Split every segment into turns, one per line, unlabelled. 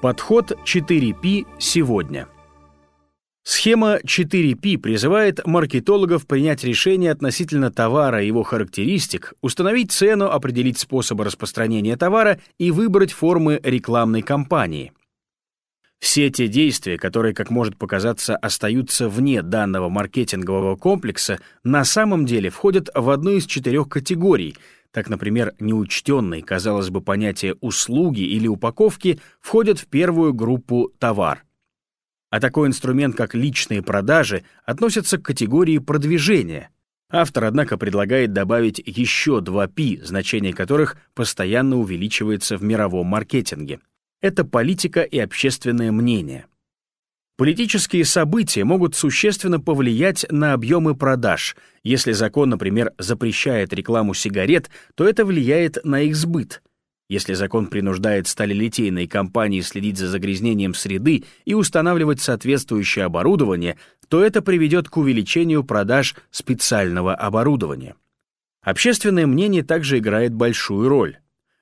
Подход 4P сегодня. Схема 4P призывает маркетологов принять решение относительно товара и его характеристик, установить цену, определить способы распространения товара и выбрать формы рекламной кампании. Все те действия, которые, как может показаться, остаются вне данного маркетингового комплекса, на самом деле входят в одну из четырех категорий — так, например, неучтенные, казалось бы, понятия услуги или упаковки входят в первую группу товар. А такой инструмент, как личные продажи, относится к категории продвижения. Автор, однако, предлагает добавить еще два P, значение которых постоянно увеличивается в мировом маркетинге. Это политика и общественное мнение. Политические события могут существенно повлиять на объемы продаж. Если закон, например, запрещает рекламу сигарет, то это влияет на их сбыт. Если закон принуждает сталелитейные компании следить за загрязнением среды и устанавливать соответствующее оборудование, то это приведет к увеличению продаж специального оборудования. Общественное мнение также играет большую роль.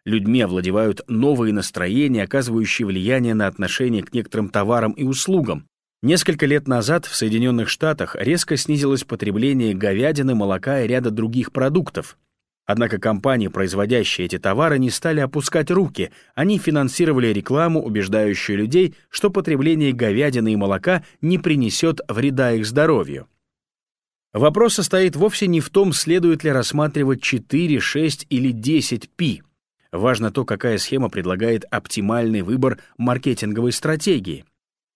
Людьми овладевают новые настроения, оказывающие влияние на отношение к некоторым товарам и услугам. Несколько лет назад в Соединенных Штатах резко снизилось потребление говядины, молока и ряда других продуктов. Однако компании, производящие эти товары, не стали опускать руки. Они финансировали рекламу, убеждающую людей, что потребление говядины и молока не принесет вреда их здоровью. Вопрос состоит вовсе не в том, следует ли рассматривать 4, 6 или 10 пи. Важно то, какая схема предлагает оптимальный выбор маркетинговой стратегии.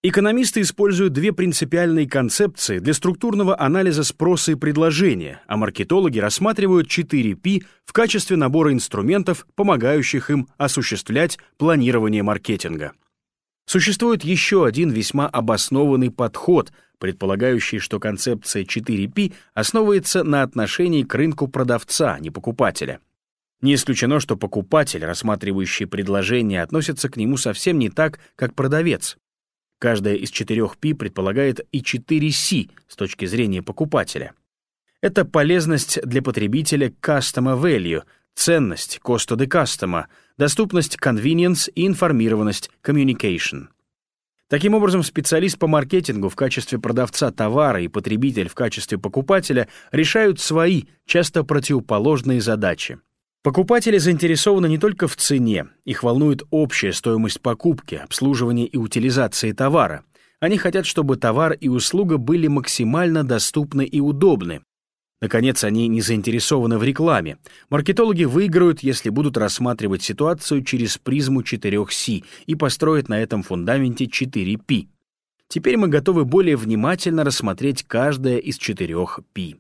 Экономисты используют две принципиальные концепции для структурного анализа спроса и предложения, а маркетологи рассматривают 4P в качестве набора инструментов, помогающих им осуществлять планирование маркетинга. Существует еще один весьма обоснованный подход, предполагающий, что концепция 4P основывается на отношении к рынку продавца, а не покупателя. Не исключено, что покупатель, рассматривающий предложение, относится к нему совсем не так, как продавец. Каждая из четырех P предполагает и 4 C с точки зрения покупателя. Это полезность для потребителя Customer Value, ценность Cost of the Customer, доступность Convenience и информированность Communication. Таким образом, специалист по маркетингу в качестве продавца товара и потребитель в качестве покупателя решают свои, часто противоположные задачи. Покупатели заинтересованы не только в цене, их волнует общая стоимость покупки, обслуживания и утилизации товара. Они хотят, чтобы товар и услуга были максимально доступны и удобны. Наконец, они не заинтересованы в рекламе. Маркетологи выиграют, если будут рассматривать ситуацию через призму 4 C и построят на этом фундаменте 4 P. Теперь мы готовы более внимательно рассмотреть каждое из четырех P.